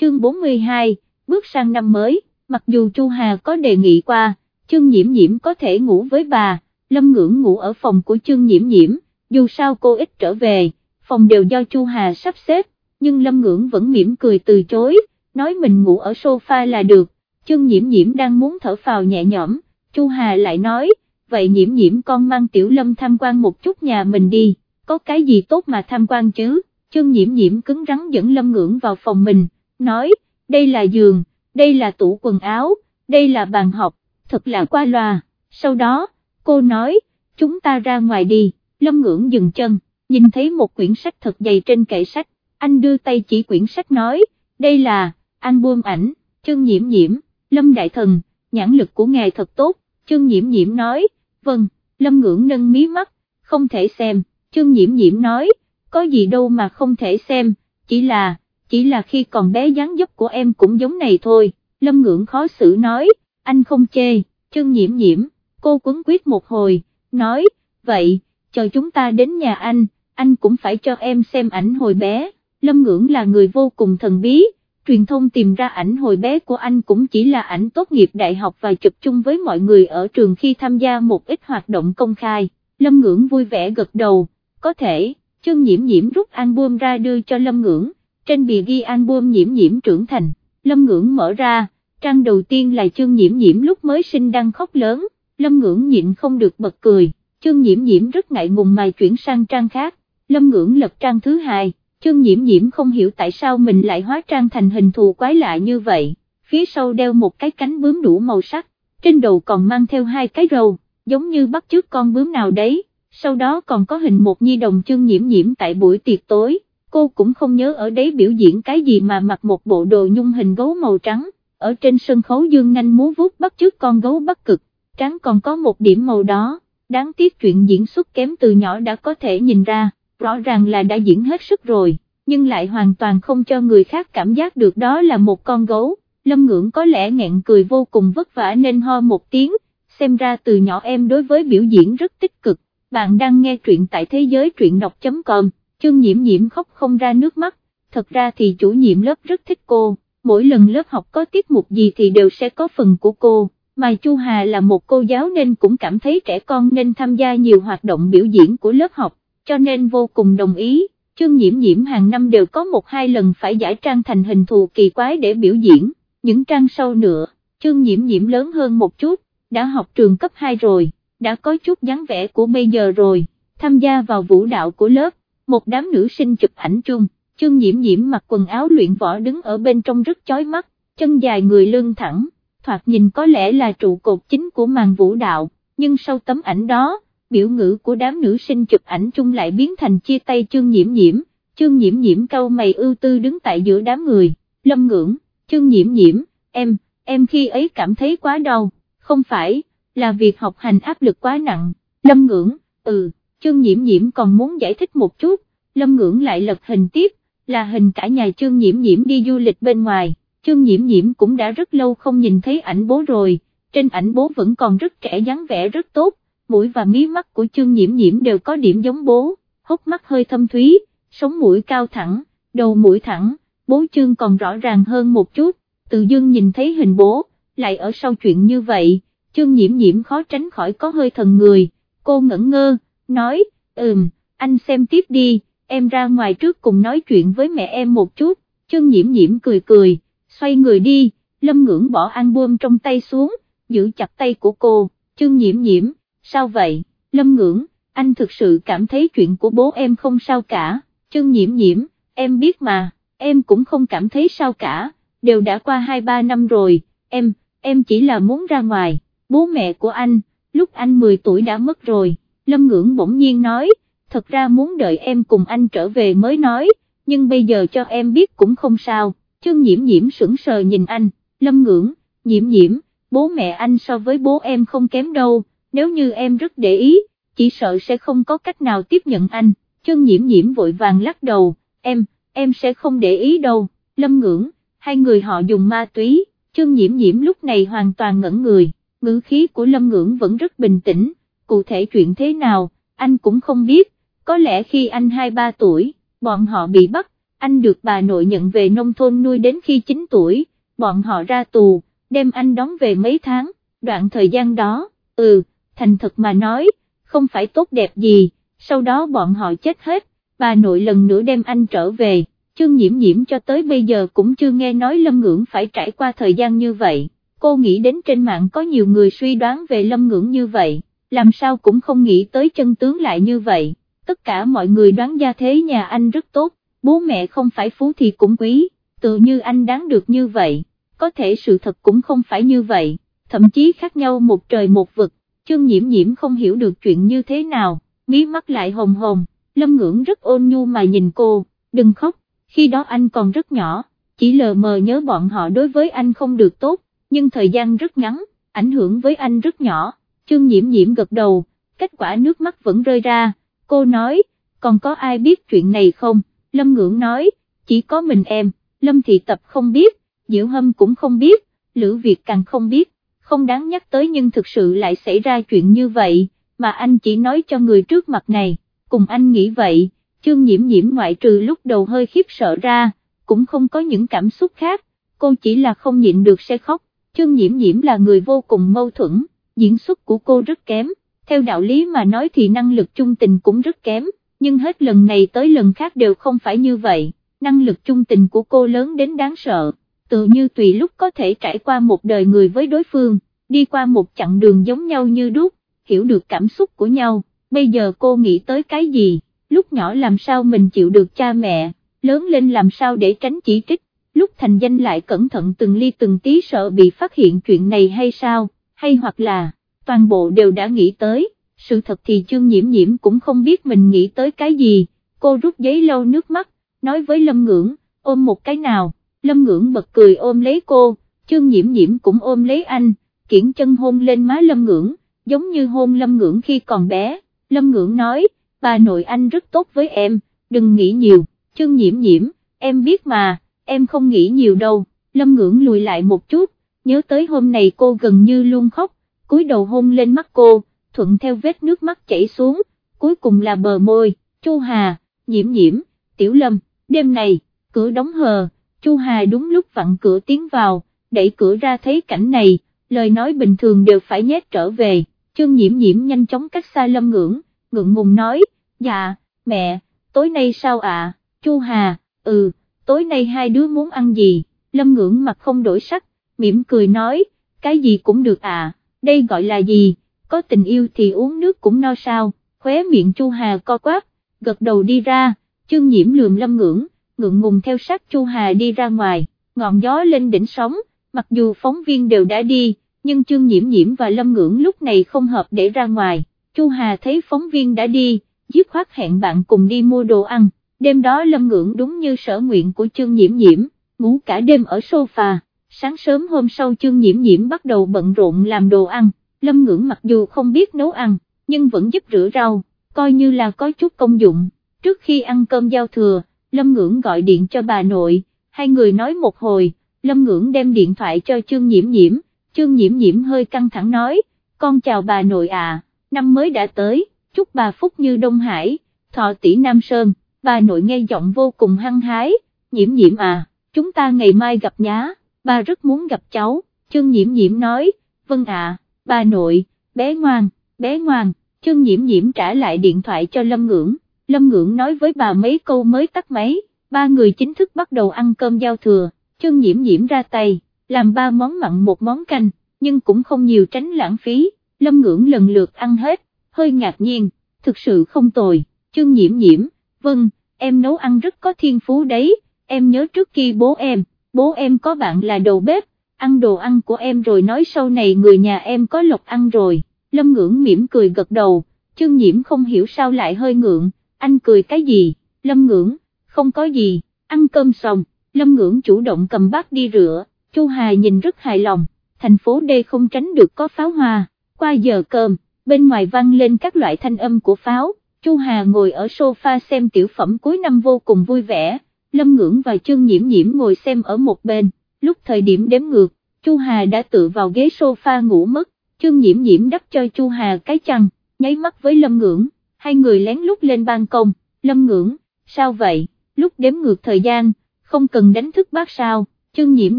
chương 42, bước sang năm mới, mặc dù Chu Hà có đề nghị qua, chương nhiễm nhiễm có thể ngủ với bà, Lâm Ngưỡng ngủ ở phòng của chương nhiễm nhiễm, dù sao cô ít trở về, phòng đều do Chu Hà sắp xếp, nhưng Lâm Ngưỡng vẫn mỉm cười từ chối, nói mình ngủ ở sofa là được, chương nhiễm nhiễm đang muốn thở phào nhẹ nhõm, Chu Hà lại nói, vậy nhiễm nhiễm con mang Tiểu Lâm tham quan một chút nhà mình đi, có cái gì tốt mà tham quan chứ, chương nhiễm nhiễm cứng rắn dẫn Lâm Ngưỡng vào phòng mình, nói, đây là giường, đây là tủ quần áo, đây là bàn học, thật là qua loa, sau đó, cô nói, chúng ta ra ngoài đi, Lâm Ngưỡng dừng chân, nhìn thấy một quyển sách thật dày trên kệ sách, anh đưa tay chỉ quyển sách nói, đây là, album ảnh, chương nhiễm nhiễm, Lâm Đại Thần, nhãn lực của ngài thật tốt, chương nhiễm nhiễm nói, vâng, Lâm Ngưỡng nâng mí mắt, không thể xem, chương nhiễm nhiễm nói, có gì đâu mà không thể xem, chỉ là, chỉ là khi còn bé dáng dấp của em cũng giống này thôi, Lâm Ngưỡng khó xử nói, anh không chê, chân nhiễm nhiễm, cô quấn quyết một hồi, nói, vậy, chờ chúng ta đến nhà anh, anh cũng phải cho em xem ảnh hồi bé, Lâm Ngưỡng là người vô cùng thần bí, truyền thông tìm ra ảnh hồi bé của anh cũng chỉ là ảnh tốt nghiệp đại học và chụp chung với mọi người ở trường khi tham gia một ít hoạt động công khai, Lâm Ngưỡng vui vẻ gật đầu, có thể, chân nhiễm nhiễm rút album ra đưa cho Lâm Ngưỡng, trên bìa ghi album nhiễm nhiễm trưởng thành, Lâm Ngưỡng mở ra, trang đầu tiên là chương nhiễm nhiễm lúc mới sinh đang khóc lớn, Lâm Ngưỡng nhịn không được bật cười, chương nhiễm nhiễm rất ngại ngùng mà chuyển sang trang khác, Lâm Ngưỡng lật trang thứ hai, chương nhiễm nhiễm không hiểu tại sao mình lại hóa trang thành hình thù quái lạ như vậy, phía sau đeo một cái cánh bướm đủ màu sắc, trên đầu còn mang theo hai cái râu, giống như bắt chước con bướm nào đấy, sau đó còn có hình một nhi đồng chương nhiễm nhiễm tại buổi tiệc tối, cô cũng không nhớ ở đấy biểu diễn cái gì mà mặc một bộ đồ nhung hình gấu màu trắng, ở trên sân khấu dương nanh múa vuốt bắt chước con gấu bắc cực, trắng còn có một điểm màu đó, đáng tiếc chuyện diễn xuất kém từ nhỏ đã có thể nhìn ra, rõ ràng là đã diễn hết sức rồi, nhưng lại hoàn toàn không cho người khác cảm giác được đó là một con gấu, lâm ngưỡng có lẽ nghẹn cười vô cùng vất vả nên ho một tiếng, xem ra từ nhỏ em đối với biểu diễn rất tích cực, bạn đang nghe truyện tại thế giới truyện đọc.com, chương nhiễm nhiễm khóc không ra nước mắt, thật ra thì chủ nhiệm lớp rất thích cô, mỗi lần lớp học có tiết mục gì thì đều sẽ có phần của cô. Mai Chu Hà là một cô giáo nên cũng cảm thấy trẻ con nên tham gia nhiều hoạt động biểu diễn của lớp học, cho nên vô cùng đồng ý, chương nhiễm nhiễm hàng năm đều có một hai lần phải giải trang thành hình thù kỳ quái để biểu diễn, những trang sâu nữa, chương nhiễm nhiễm lớn hơn một chút, đã học trường cấp 2 rồi, đã có chút dáng vẻ của bây giờ rồi, tham gia vào vũ đạo của lớp, một đám nữ sinh chụp ảnh chung, chương nhiễm nhiễm mặc quần áo luyện võ đứng ở bên trong rất chói mắt, chân dài người lưng thẳng thoạt nhìn có lẽ là trụ cột chính của màn vũ đạo, nhưng sau tấm ảnh đó, biểu ngữ của đám nữ sinh chụp ảnh chung lại biến thành chia tay chương nhiễm nhiễm, chương nhiễm nhiễm câu mày ưu tư đứng tại giữa đám người, lâm ngưỡng, chương nhiễm nhiễm, em, em khi ấy cảm thấy quá đau, không phải, là việc học hành áp lực quá nặng, lâm ngưỡng, ừ, chương nhiễm nhiễm còn muốn giải thích một chút, lâm ngưỡng lại lật hình tiếp, là hình cả nhà chương nhiễm nhiễm đi du lịch bên ngoài chương nhiễm nhiễm cũng đã rất lâu không nhìn thấy ảnh bố rồi, trên ảnh bố vẫn còn rất trẻ dáng vẻ rất tốt, mũi và mí mắt của chương nhiễm nhiễm đều có điểm giống bố, hốc mắt hơi thâm thúy, sống mũi cao thẳng, đầu mũi thẳng, bố chương còn rõ ràng hơn một chút, tự dưng nhìn thấy hình bố, lại ở sau chuyện như vậy, chương nhiễm nhiễm khó tránh khỏi có hơi thần người, cô ngẩn ngơ, nói, ừm, anh xem tiếp đi, em ra ngoài trước cùng nói chuyện với mẹ em một chút, chân nhiễm nhiễm cười cười xoay người đi, lâm ngưỡng bỏ album trong tay xuống, giữ chặt tay của cô, chân nhiễm nhiễm, sao vậy, lâm ngưỡng, anh thực sự cảm thấy chuyện của bố em không sao cả, chân nhiễm nhiễm, em biết mà, em cũng không cảm thấy sao cả, đều đã qua 2-3 năm rồi, em, em chỉ là muốn ra ngoài, bố mẹ của anh, lúc anh 10 tuổi đã mất rồi, lâm ngưỡng bỗng nhiên nói, thật ra muốn đợi em cùng anh trở về mới nói, nhưng bây giờ cho em biết cũng không sao. Chương nhiễm nhiễm sững sờ nhìn anh, lâm ngưỡng, nhiễm nhiễm, bố mẹ anh so với bố em không kém đâu, nếu như em rất để ý, chỉ sợ sẽ không có cách nào tiếp nhận anh, chương nhiễm nhiễm vội vàng lắc đầu, em, em sẽ không để ý đâu, lâm ngưỡng, hai người họ dùng ma túy, chương nhiễm nhiễm lúc này hoàn toàn ngẩn người, ngữ khí của lâm ngưỡng vẫn rất bình tĩnh, cụ thể chuyện thế nào, anh cũng không biết, có lẽ khi anh 2-3 tuổi, bọn họ bị bắt, anh được bà nội nhận về nông thôn nuôi đến khi 9 tuổi, bọn họ ra tù, đem anh đóng về mấy tháng, đoạn thời gian đó, ừ, thành thật mà nói, không phải tốt đẹp gì, sau đó bọn họ chết hết, bà nội lần nữa đem anh trở về, chương nhiễm nhiễm cho tới bây giờ cũng chưa nghe nói Lâm Ngưỡng phải trải qua thời gian như vậy, cô nghĩ đến trên mạng có nhiều người suy đoán về Lâm Ngưỡng như vậy, làm sao cũng không nghĩ tới chân tướng lại như vậy, tất cả mọi người đoán gia thế nhà anh rất tốt, bố mẹ không phải phú thì cũng quý, tự như anh đáng được như vậy, có thể sự thật cũng không phải như vậy, thậm chí khác nhau một trời một vực, chương nhiễm nhiễm không hiểu được chuyện như thế nào, mí mắt lại hồng hồng, lâm ngưỡng rất ôn nhu mà nhìn cô, đừng khóc, khi đó anh còn rất nhỏ, chỉ lờ mờ nhớ bọn họ đối với anh không được tốt, nhưng thời gian rất ngắn, ảnh hưởng với anh rất nhỏ, chương nhiễm nhiễm gật đầu, kết quả nước mắt vẫn rơi ra, cô nói, còn có ai biết chuyện này không, Lâm Ngưỡng nói, chỉ có mình em, Lâm Thị Tập không biết, Diệu Hâm cũng không biết, Lữ Việt càng không biết, không đáng nhắc tới nhưng thực sự lại xảy ra chuyện như vậy, mà anh chỉ nói cho người trước mặt này, cùng anh nghĩ vậy, chương nhiễm nhiễm ngoại trừ lúc đầu hơi khiếp sợ ra, cũng không có những cảm xúc khác, cô chỉ là không nhịn được sẽ khóc, chương nhiễm nhiễm là người vô cùng mâu thuẫn, diễn xuất của cô rất kém, theo đạo lý mà nói thì năng lực trung tình cũng rất kém, nhưng hết lần này tới lần khác đều không phải như vậy, năng lực trung tình của cô lớn đến đáng sợ, tự như tùy lúc có thể trải qua một đời người với đối phương, đi qua một chặng đường giống nhau như đúc, hiểu được cảm xúc của nhau, bây giờ cô nghĩ tới cái gì, lúc nhỏ làm sao mình chịu được cha mẹ, lớn lên làm sao để tránh chỉ trích, lúc thành danh lại cẩn thận từng ly từng tí sợ bị phát hiện chuyện này hay sao, hay hoặc là, toàn bộ đều đã nghĩ tới, sự thật thì chương nhiễm nhiễm cũng không biết mình nghĩ tới cái gì, cô rút giấy lau nước mắt, nói với Lâm Ngưỡng, ôm một cái nào, Lâm Ngưỡng bật cười ôm lấy cô, chương nhiễm nhiễm cũng ôm lấy anh, kiển chân hôn lên má Lâm Ngưỡng, giống như hôn Lâm Ngưỡng khi còn bé, Lâm Ngưỡng nói, bà nội anh rất tốt với em, đừng nghĩ nhiều, chương nhiễm nhiễm, em biết mà, em không nghĩ nhiều đâu, Lâm Ngưỡng lùi lại một chút, nhớ tới hôm này cô gần như luôn khóc, cúi đầu hôn lên mắt cô, thuận theo vết nước mắt chảy xuống, cuối cùng là bờ môi, Chu Hà, nhiễm nhiễm, Tiểu Lâm, đêm này, cửa đóng hờ, Chu Hà đúng lúc vặn cửa tiến vào, đẩy cửa ra thấy cảnh này, lời nói bình thường đều phải nhét trở về, chương nhiễm nhiễm nhanh chóng cách xa Lâm ngưỡng, ngượng ngùng nói, dạ, mẹ, tối nay sao ạ, Chu Hà, ừ, tối nay hai đứa muốn ăn gì, Lâm ngưỡng mặt không đổi sắc, mỉm cười nói, cái gì cũng được à, đây gọi là gì, có tình yêu thì uống nước cũng no sao, khóe miệng Chu Hà co quát, gật đầu đi ra, chương nhiễm lườm lâm ngưỡng, ngượng ngùng theo sát Chu Hà đi ra ngoài, ngọn gió lên đỉnh sóng, mặc dù phóng viên đều đã đi, nhưng chương nhiễm nhiễm và lâm ngưỡng lúc này không hợp để ra ngoài, Chu Hà thấy phóng viên đã đi, dứt khoát hẹn bạn cùng đi mua đồ ăn, đêm đó lâm ngưỡng đúng như sở nguyện của chương nhiễm nhiễm, ngủ cả đêm ở sofa, sáng sớm hôm sau chương nhiễm nhiễm bắt đầu bận rộn làm đồ ăn. Lâm Ngưỡng mặc dù không biết nấu ăn, nhưng vẫn giúp rửa rau, coi như là có chút công dụng. Trước khi ăn cơm giao thừa, Lâm Ngưỡng gọi điện cho bà nội, hai người nói một hồi, Lâm Ngưỡng đem điện thoại cho Trương Nhiễm Nhiễm, Trương Nhiễm Nhiễm hơi căng thẳng nói, con chào bà nội à, năm mới đã tới, chúc bà phúc như Đông Hải, thọ tỷ Nam Sơn, bà nội nghe giọng vô cùng hăng hái, Nhiễm Nhiễm à, chúng ta ngày mai gặp nhá, Ba rất muốn gặp cháu, Trương Nhiễm Nhiễm nói, vâng ạ bà nội, bé ngoan, bé ngoan, chương nhiễm nhiễm trả lại điện thoại cho Lâm Ngưỡng, Lâm Ngưỡng nói với bà mấy câu mới tắt máy, ba người chính thức bắt đầu ăn cơm giao thừa, chương nhiễm nhiễm ra tay, làm ba món mặn một món canh, nhưng cũng không nhiều tránh lãng phí, Lâm Ngưỡng lần lượt ăn hết, hơi ngạc nhiên, thực sự không tồi, chương nhiễm nhiễm, vâng, em nấu ăn rất có thiên phú đấy, em nhớ trước khi bố em, bố em có bạn là đầu bếp, ăn đồ ăn của em rồi nói sau này người nhà em có lộc ăn rồi, lâm ngưỡng mỉm cười gật đầu, chương nhiễm không hiểu sao lại hơi ngượng, anh cười cái gì, lâm ngưỡng, không có gì, ăn cơm xong, lâm ngưỡng chủ động cầm bát đi rửa, Chu Hà nhìn rất hài lòng, thành phố đây không tránh được có pháo hoa, qua giờ cơm, bên ngoài vang lên các loại thanh âm của pháo, Chu Hà ngồi ở sofa xem tiểu phẩm cuối năm vô cùng vui vẻ, Lâm Ngưỡng và Trương Nhiễm Nhiễm ngồi xem ở một bên lúc thời điểm đếm ngược, Chu Hà đã tự vào ghế sofa ngủ mất, chương nhiễm nhiễm đắp cho Chu Hà cái chăn, nháy mắt với Lâm Ngưỡng, hai người lén lút lên ban công, Lâm Ngưỡng, sao vậy, lúc đếm ngược thời gian, không cần đánh thức bác sao, chương nhiễm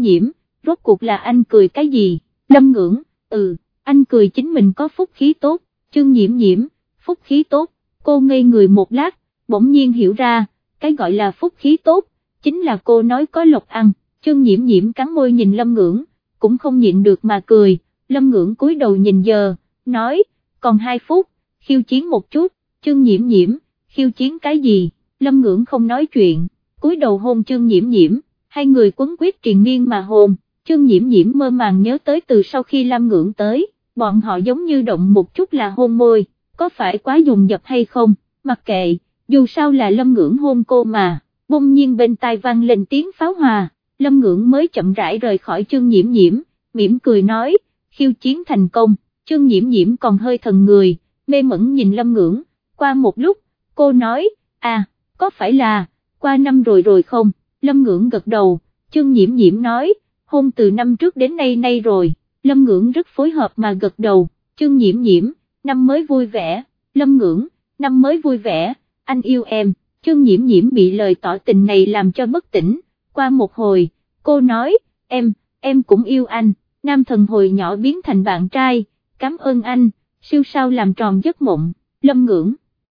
nhiễm, rốt cuộc là anh cười cái gì, lâm ngưỡng, ừ, anh cười chính mình có phúc khí tốt, chương nhiễm nhiễm, phúc khí tốt, cô ngây người một lát, bỗng nhiên hiểu ra, cái gọi là phúc khí tốt, chính là cô nói có lộc ăn, chương nhiễm nhiễm cắn môi nhìn lâm ngưỡng, cũng không nhịn được mà cười, lâm ngưỡng cúi đầu nhìn giờ, nói, còn 2 phút, khiêu chiến một chút, chương nhiễm nhiễm, khiêu chiến cái gì, lâm ngưỡng không nói chuyện, cúi đầu hôn chương nhiễm nhiễm, hai người quấn quyết triền miên mà hôn, chương nhiễm nhiễm mơ màng nhớ tới từ sau khi lâm ngưỡng tới, bọn họ giống như động một chút là hôn môi, có phải quá dùng dập hay không, mặc kệ, dù sao là lâm ngưỡng hôn cô mà, bỗng nhiên bên tai vang lên tiếng pháo hòa, lâm ngưỡng mới chậm rãi rời khỏi chương nhiễm nhiễm, mỉm cười nói, khiêu chiến thành công, chương nhiễm nhiễm còn hơi thần người, mê mẩn nhìn lâm ngưỡng, qua một lúc, cô nói, à, có phải là, qua năm rồi rồi không, lâm ngưỡng gật đầu, chương nhiễm nhiễm nói, hôn từ năm trước đến nay nay rồi, lâm ngưỡng rất phối hợp mà gật đầu, chương nhiễm nhiễm, năm mới vui vẻ, lâm ngưỡng, năm mới vui vẻ, anh yêu em, chương nhiễm nhiễm bị lời tỏ tình này làm cho bất tỉnh, qua một hồi, cô nói, em, em cũng yêu anh, nam thần hồi nhỏ biến thành bạn trai, cảm ơn anh, siêu sao làm tròn giấc mộng, lâm ngưỡng.